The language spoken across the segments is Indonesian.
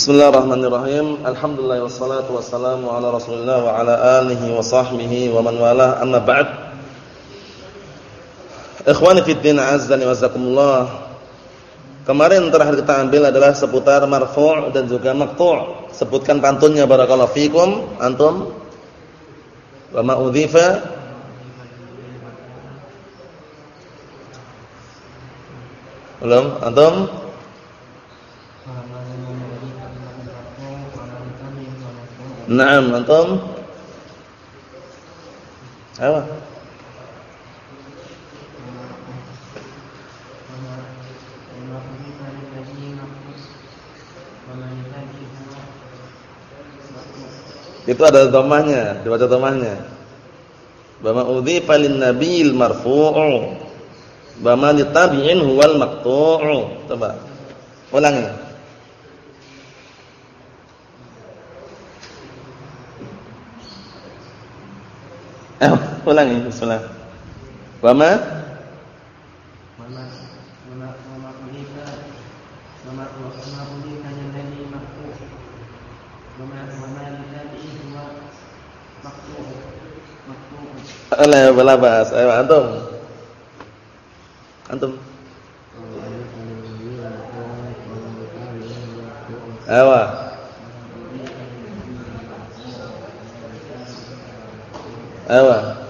Bismillahirrahmanirrahim. Alhamdulillah wassalatu wassalamu ala Rasulillah wa ala alihi wa sahbihi wa man walah. Amma ba'd. Ikhwani fid din, azzani wa jazakumullah. Kemarin terakhir kita ambil adalah seputar marfu' dan juga maqtu'. Sebutkan pantunnya barakallahu fikum. Antum? Wa ma udhifa Belum? Antum? Naam, antum? Ayo. Itu ada domahnya, dibaca domahnya. Bama udhifa lin nabiyil marfu'u. Bama litabi'in huwal maqtu'u. Coba. Ulangi. Eh, ulangi bismillah. Wa ma Mana mana mana ulika mana mana ulika yang dari maktu. Mana mana dari huwa maktu. Maktu. Ala bala bas. Ayo antum. Antum. Ayo. Awa.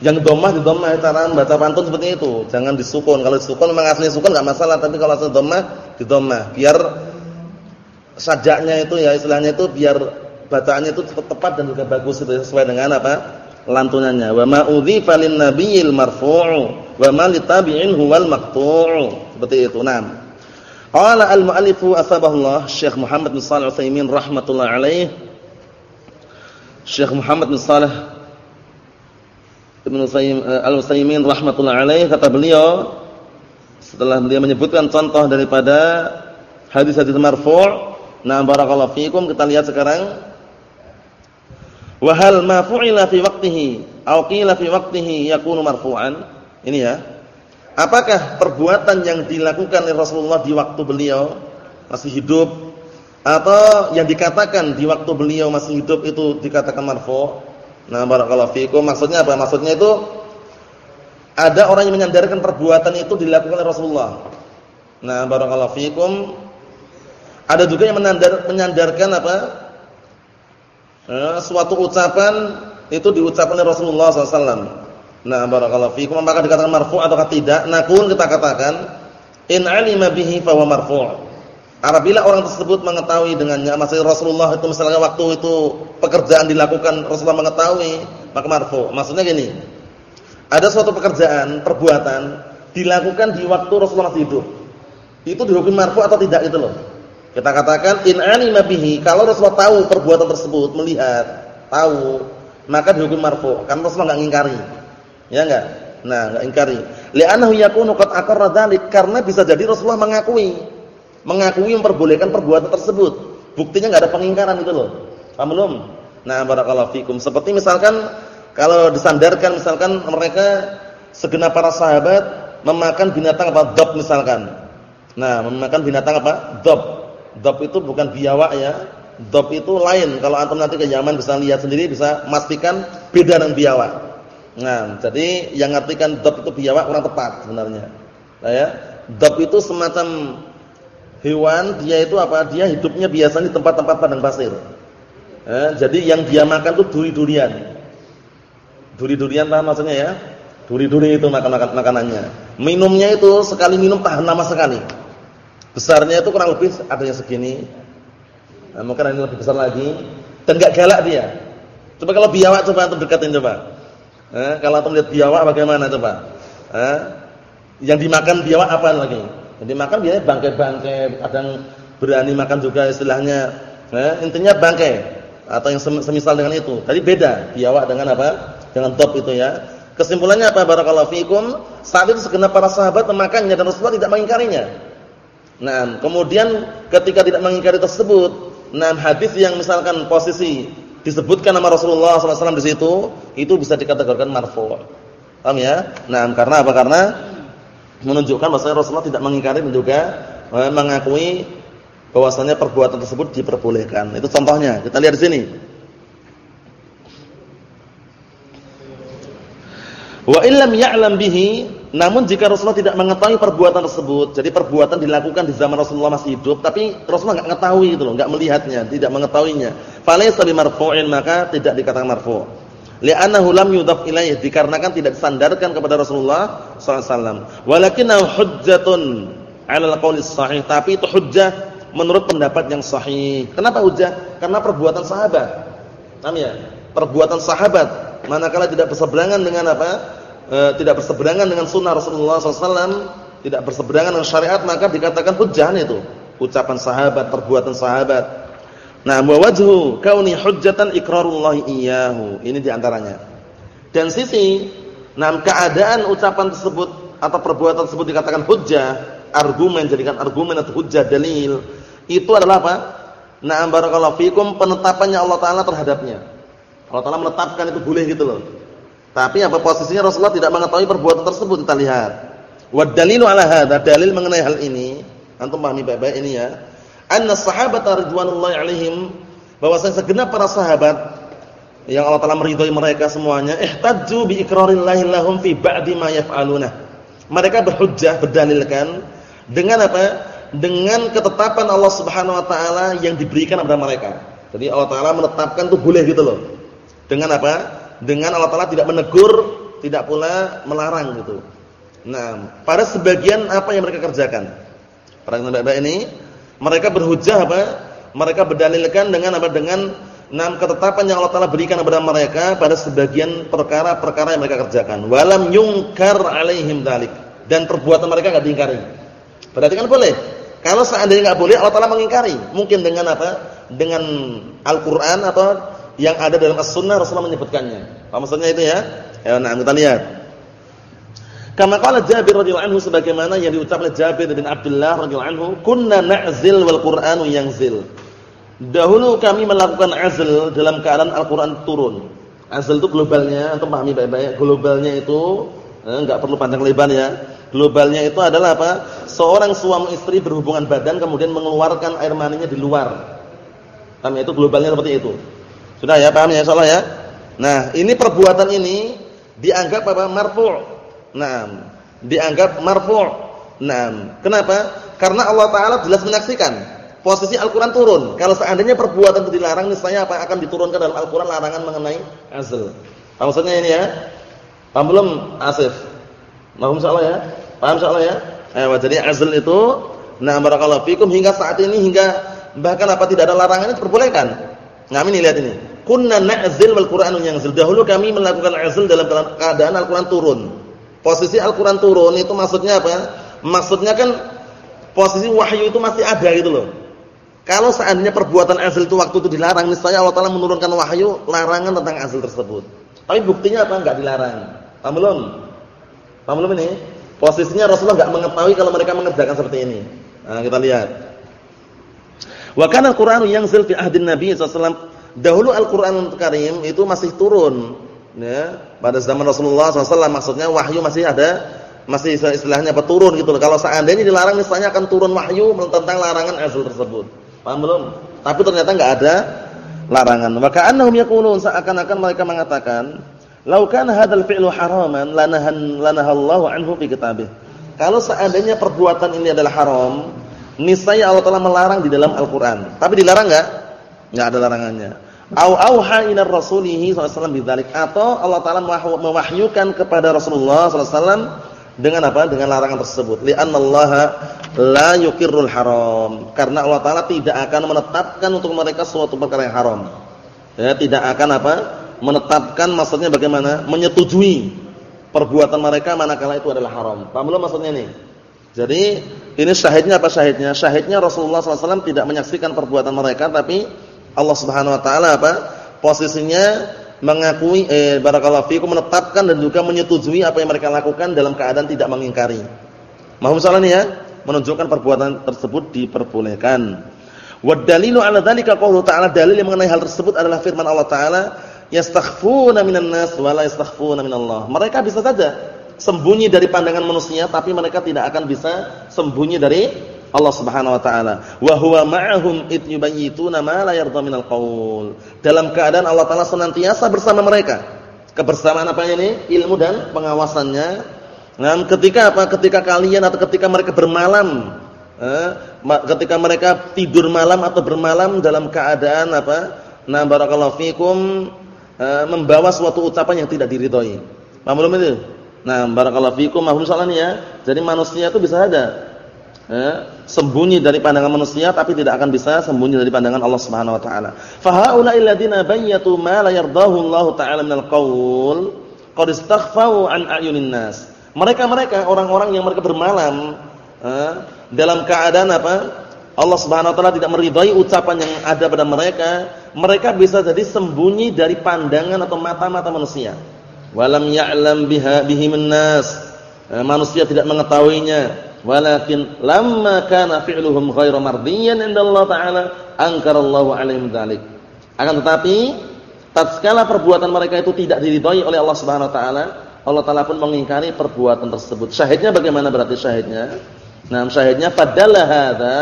Yang domah di domah cara baca pantun seperti itu. Jangan disukun. Kalau disukun memang asli sukun enggak masalah, tapi kalau asli domah di domah biar sajaknya itu ya istilahnya itu biar bacaannya itu tepat dan juga bagus itu sesuai dengan apa? lantunannya. Wa ma udhifa lin nabiyil marfu'u wa ma litabi'in huwal maqtu'u. Seperti itu. Naam. Qala al-mu'allifu asbahullah Syekh Muhammad bin Shalih Al-Utsaimin rahimatullah alaih. Syekh Muhammad bin Shalih Ibnu eh, Al-Utsaimin rahmatullah alaih kata beliau setelah beliau menyebutkan contoh daripada hadis-hadis marfu', nah barakallahu fikum kita lihat sekarang wa hal ma fu'ila fi waqtihi aw qila fi waqtihi yakunu marfu'an. Ini ya. Apakah perbuatan yang dilakukan oleh Rasulullah di waktu beliau masih hidup atau yang dikatakan di waktu beliau masih hidup itu dikatakan marfu'? Nah, barakallahu fikum. Maksudnya apa? Maksudnya itu ada orang yang menyandarkan perbuatan itu dilakukan oleh Rasulullah. Nah, barakallahu fikum. Ada juga yang menandar, menyandarkan apa? Eh, suatu ucapan itu diucapkan oleh Rasulullah SAW. Nah, barakallahu fikum. Apakah dikatakan marfu' atau tidak? Nakun kita katakan in alima bihi fa marfu'. Apabila orang tersebut mengetahui dengannya, maksudnya Rasulullah itu misalnya waktu itu pekerjaan dilakukan Rasulullah mengetahui, maka marfu. Maksudnya gini. Ada suatu pekerjaan, perbuatan dilakukan di waktu Rasulullah masih hidup. Itu dihukum marfu atau tidak itu loh. Kita katakan in alima bihi, kalau Rasulullah tahu perbuatan tersebut, melihat, tahu, maka dihukum marfu. Karena Rasulullah enggak ngingkari. Ya enggak? Nah, enggak ingkari. Li'annahu yakunu qad aqarra dzalik, karena bisa jadi Rasulullah mengakui mengakui memperbolehkan perbuatan tersebut. Buktinya nggak ada pengingkaran itu loh. Paham belum? Nah, barakallahu fikum. Seperti misalkan kalau disandarkan misalkan mereka segenap para sahabat memakan binatang apa? Dob misalkan. Nah, memakan binatang apa? Dob. Dob itu bukan biawak ya. Dob itu lain. Kalau antum nanti ke Yaman bisa lihat sendiri bisa memastikan beda dengan biawak. Nah, jadi yang ngartikan dob itu biawak kurang tepat sebenarnya. Nah ya, dob itu semacam hewan dia itu apa? Dia hidupnya biasanya di tempat-tempat padang pasir. Eh, jadi yang dia makan tuh duri-durian. Duri-durian paham maksudnya ya? Duri-duri itu makan, makan makanannya. Minumnya itu sekali minum tahan lama sekali. Besarnya itu kurang lebih ada yang segini. Nah, mungkin ini lebih besar lagi dan enggak galak dia. Coba kalau biawak coba antum dekatin coba. Eh, kalau antum lihat biawak bagaimana coba? Eh, yang dimakan biawak apa lagi? Jadi makan biasanya bangkai-bangkai, kadang berani makan juga istilahnya. Nah, intinya bangkai. atau yang semisal dengan itu. Tadi beda biawak dengan apa? Dengan top itu ya. Kesimpulannya apa? Barakallahu fikum. Saat itu segenap para sahabat memakannya dan Rasulullah tidak mengingkarinya. Nah, kemudian ketika tidak mengingkari tersebut, nah hadis yang misalkan posisi disebutkan nama Rasulullah SAW di situ, itu bisa dikategorikan marfu. Paham ya? Nah, karena apa? Karena menunjukkan bahwa Rasulullah tidak mengingkari dan juga eh, mengakui bahwasanya perbuatan tersebut diperbolehkan. Itu contohnya. Kita lihat di sini. Wa illam ya'lam bihi, namun jika Rasulullah tidak mengetahui perbuatan tersebut, jadi perbuatan dilakukan di zaman Rasulullah masih hidup, tapi Rasulullah enggak mengetahui gitu loh, enggak melihatnya, tidak mengetahuinya. Falaysa bimarfu'in, maka tidak dikatakan marfu'. Li'annahu lam yudhaf ilaih, dikarenakan tidak disandarkan kepada Rasulullah sallallahu alaihi wasallam. 'alal qawli sahih, tapi itu hujjah menurut pendapat yang sahih. Kenapa hujjah? Karena perbuatan sahabat. Paham ya? Perbuatan sahabat manakala tidak berseberangan dengan apa? e, tidak berseberangan dengan sunnah Rasulullah SAW, tidak berseberangan dengan syariat, maka dikatakan hujjah itu. Ucapan sahabat, perbuatan sahabat. Nah, wa wajhu kauni hujjatan iqrarullah iyyahu. Ini di antaranya. Dan sisi, nah keadaan ucapan tersebut atau perbuatan tersebut dikatakan hujjah, argumen jadikan argumen atau hujjah dalil, itu adalah apa? Nah, barakallahu fikum penetapannya Allah taala terhadapnya. Allah taala menetapkan itu boleh gitu loh. Tapi apa posisinya Rasulullah tidak mengetahui perbuatan tersebut kita lihat. Wa dalilu ala hadza dalil mengenai hal ini, antum pahami baik-baik ini ya. Anna sahabat ridwanullahi alaihim bahwasanya segenap para sahabat yang Allah Taala meridhai mereka semuanya ihtajju bi iqrarillahi lahum fi ba'di ma yaf'aluna. Mereka berhujjah berdalilkan dengan apa? Dengan ketetapan Allah Subhanahu wa taala yang diberikan kepada mereka. Jadi Allah Taala menetapkan itu boleh gitu loh. Dengan apa? dengan Allah Taala tidak menegur, tidak pula melarang gitu. Nah, pada sebagian apa yang mereka kerjakan. Para baik ini mereka berhujah apa? Mereka berdalilkan dengan apa? Dengan enam ketetapan yang Allah Taala berikan kepada mereka pada sebagian perkara-perkara yang mereka kerjakan. Walam yungkar alaihim dalik dan perbuatan mereka enggak diingkari. Berarti kan boleh. Kalau seandainya enggak boleh Allah Taala mengingkari. Mungkin dengan apa? Dengan Al-Qur'an atau yang ada dalam as-sunnah Rasulullah menyebutkannya. Apa maksudnya itu ya? Ya, nah kita lihat. Kama qala Jabir radhiyallahu anhu sebagaimana yang diucapkan oleh Jabir bin Abdullah radhiyallahu anhu, "Kunna na'zil wal Qur'anu yanzil." Dahulu kami melakukan azl dalam keadaan Al-Qur'an turun. Azl itu globalnya, antum pahami baik-baik. Globalnya itu eh, enggak perlu panjang lebar ya. Globalnya itu adalah apa? Seorang suami istri berhubungan badan kemudian mengeluarkan air maninya di luar. Kami itu globalnya seperti itu. Sudah ya paham ya insyaallah ya? Nah, ini perbuatan ini dianggap apa? marfu'. Nah, dianggap marfu'. Nah, kenapa? Karena Allah taala jelas menyaksikan posisi Al-Qur'an turun. Kalau seandainya perbuatan itu dilarang niscaya apa akan diturunkan dalam Al-Qur'an larangan mengenai azl. Paham maksudnya ini ya? Paham belum Asif? Paham insyaallah ya? Paham insyaallah ya? Eh, jadi azl itu nah barakallahu fikum hingga saat ini hingga bahkan apa tidak ada larangan itu diperbolehkan. Nah, ini lihat ini kunna na'zil wal Qur'anu yanzil. Dahulu kami melakukan azl dalam keadaan Al-Qur'an turun. Posisi Al-Qur'an turun itu maksudnya apa? Maksudnya kan posisi wahyu itu masih ada gitu loh. Kalau seandainya perbuatan azl itu waktu itu dilarang, niscaya Allah Taala menurunkan wahyu larangan tentang azl tersebut. Tapi buktinya apa? Enggak dilarang. Paham belum? Paham belum ini? Posisinya Rasulullah enggak mengetahui kalau mereka mengerjakan seperti ini. Nah, kita lihat. Wa kana al-Qur'anu yanzil fi ahdin Nabi sallallahu alaihi wasallam Dahulu Al-Qur'an Karim itu masih turun ya, pada zaman Rasulullah SAW maksudnya wahyu masih ada masih istilahnya apa turun gitu loh. Kalau seandainya dilarang misalnya akan turun wahyu tentang larangan azal tersebut. Paham belum? Tapi ternyata enggak ada larangan. Maka annahum yaqulun seakan-akan mereka mengatakan, "Lau kana hadzal fi'lu haraman lanahan lanahallahu anhu fi kitabih." Kalau seandainya perbuatan ini adalah haram, niscaya Allah telah melarang di dalam Al-Qur'an. Tapi dilarang enggak? Enggak ada larangannya. Au auha ila rasulihi sallallahu bidzalik atau Allah taala mewahyukan kepada Rasulullah sallallahu dengan apa? Dengan larangan tersebut. Li'anna Allah la yuqirrul haram. Karena Allah taala tidak akan menetapkan untuk mereka suatu perkara yang haram. Ya, tidak akan apa? Menetapkan maksudnya bagaimana? Menyetujui perbuatan mereka manakala itu adalah haram. Paham belum maksudnya ini? Jadi ini syahidnya apa syahidnya? Syahidnya Rasulullah SAW tidak menyaksikan perbuatan mereka tapi Allah Subhanahu wa taala apa? Posisinya mengakui eh barakallahu fikum menetapkan dan juga menyetujui apa yang mereka lakukan dalam keadaan tidak mengingkari. Mohon salah ya, menunjukkan perbuatan tersebut diperbolehkan. Wa dalilu 'ala dzalika qaulu ta'ala dalil yang mengenai hal tersebut adalah firman Allah taala yastakhfuna minan nas wa la yastakhfuna minallah. Mereka bisa saja sembunyi dari pandangan manusia tapi mereka tidak akan bisa sembunyi dari Allah Subhanahu wa taala. Wa huwa ma'ahum id yubayyituna ma la yarda minal qaul. Dalam keadaan Allah taala senantiasa bersama mereka. Kebersamaan apa ini? Ilmu dan pengawasannya. Nah, ketika apa? Ketika kalian atau ketika mereka bermalam, eh, ketika mereka tidur malam atau bermalam dalam keadaan apa? Nah, barakallahu fikum eh, membawa suatu ucapan yang tidak diridhoi. Paham belum itu? Nah, barakallahu fikum, mahum ya. Jadi manusia itu bisa ada eh, sembunyi dari pandangan manusia tapi tidak akan bisa sembunyi dari pandangan Allah Subhanahu wa taala. Fa haula'il ladzina bayyatu ma la yardahu Allah taala minal qaul qad an ayunin nas. Mereka-mereka orang-orang yang mereka bermalam eh, dalam keadaan apa? Allah Subhanahu wa taala tidak meridai ucapan yang ada pada mereka, mereka bisa jadi sembunyi dari pandangan atau mata-mata manusia. Walam ya'lam biha bihimun nas. Eh, manusia tidak mengetahuinya walakin lamma kana fi'luhum ghairu mardiyan Allah taala angkarallahu alaihim dzalik. Akan tetapi tatkala perbuatan mereka itu tidak diridhai oleh Allah Subhanahu wa taala Allah taala pun mengingkari perbuatan tersebut. Syahidnya bagaimana berarti syahidnya? Nah syahidnya padahal hadza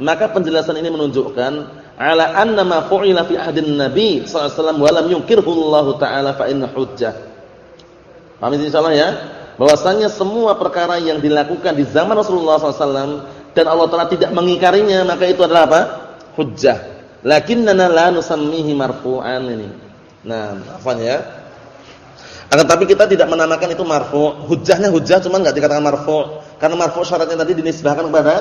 maka penjelasan ini menunjukkan ala anna ma fu'ila fi ahdin nabi sallallahu alaihi wasallam wa lam yunkirhu Allah taala fa inna hujjah. Paham insyaallah ya bahwasanya semua perkara yang dilakukan di zaman Rasulullah SAW dan Allah Taala tidak mengingkarinya maka itu adalah apa? hujjah. Lakinnana la nusammihi marfu'an ini. Nah, apa ya? Akan tapi kita tidak menamakan itu marfu'. Hujjahnya hujjah cuma enggak dikatakan marfu'. Karena marfu' syaratnya tadi dinisbahkan kepada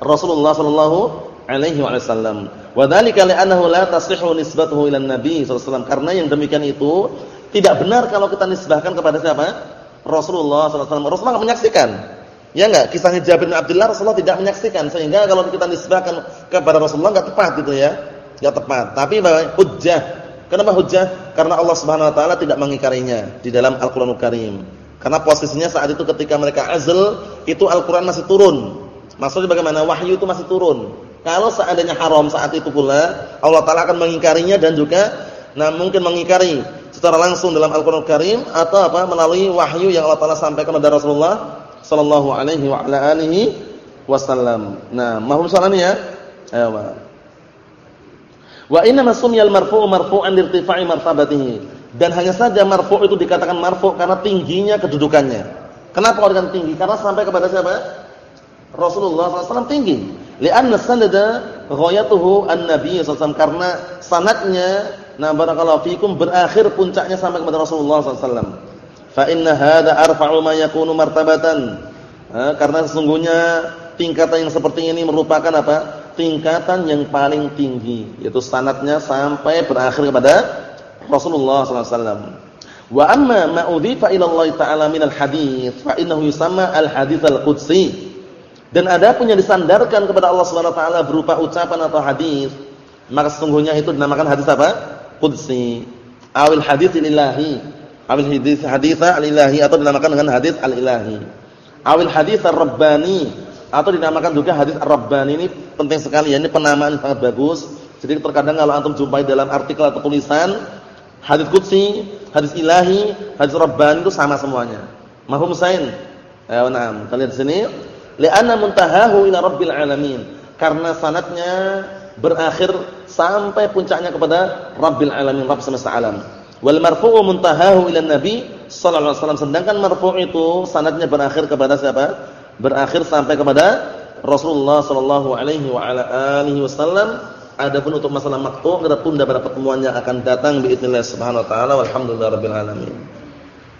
Rasulullah sallallahu alaihi wasallam. Wa dzalika li'annahu la tasihhu nisbatuhu ila nabi sallallahu alaihi wasallam. Karena yang demikian itu tidak benar kalau kita nisbahkan kepada siapa? Rasulullah SAW. Rasulullah tidak menyaksikan. Ya enggak? Kisahnya Jabir bin Abdullah Rasulullah tidak menyaksikan sehingga kalau kita nisbahkan kepada Rasulullah enggak tepat gitu ya. Enggak tepat. Tapi hujjah. Kenapa hujjah? Karena Allah Subhanahu wa taala tidak mengingkarinya di dalam Al-Qur'anul Karim. Karena posisinya saat itu ketika mereka azl, itu Al-Qur'an masih turun. Maksudnya bagaimana? Wahyu itu masih turun. Kalau seandainya haram saat itu pula, Allah taala akan mengingkarinya dan juga nah mungkin mengingkari secara langsung dalam Al-Qur'an Karim atau apa melalui wahyu yang Allah Taala sampaikan kepada Rasulullah sallallahu alaihi wa ala alihi wasallam. Nah, mahum salam ya. Ayo. Wa inna masumiyal marfu'u marfu'an lirtifa'i martabatihi. Dan hanya saja marfu' itu dikatakan marfu' karena tingginya kedudukannya. Kenapa orang tinggi? Karena sampai kepada siapa? Rasulullah SAW tinggi. Lianna sanada ghayatuhu an-nabiy SAW karena sanadnya Nah barakallahu fikum berakhir puncaknya sampai kepada Rasulullah SAW. Fa inna hadza arfa'u ma yakunu martabatan. Nah, karena sesungguhnya tingkatan yang seperti ini merupakan apa? Tingkatan yang paling tinggi, yaitu sanatnya sampai berakhir kepada Rasulullah SAW. Wa amma ma udhifa ila Allah Ta'ala min al-hadits fa innahu yusamma al-hadits al-qudsi. Dan ada pun yang disandarkan kepada Allah Subhanahu wa taala berupa ucapan atau hadis, maka sesungguhnya itu dinamakan hadis apa? Qudsi awil hadits ilahi awil hadits haditsa al-ilahi atau dinamakan dengan hadits al-ilahi. Awil hadits ar-rabbani atau dinamakan juga hadits ar-rabbani ini penting sekali ya. Ini penamaan sangat bagus. Jadi terkadang kalau antum jumpai dalam artikel atau tulisan hadits qudsi hadits ilahi hadits rabbani itu sama semuanya. Mahum sain? Ya na'am. Kita lihat di sini. Li'anna muntahahu ila rabbil alamin. Karena sanatnya berakhir sampai puncaknya kepada Rabbil Alamin Rabb semesta alam. Wal marfu'u muntahahu ila Nabi sallallahu alaihi wasallam sedangkan marfu' itu sanadnya berakhir kepada siapa? Berakhir sampai kepada Rasulullah sallallahu alaihi wa ala alihi wasallam. Adapun untuk masalah maqtu' kita tunda pada pertemuan yang akan datang bi idznillah subhanahu wa taala walhamdulillahirabbil alamin.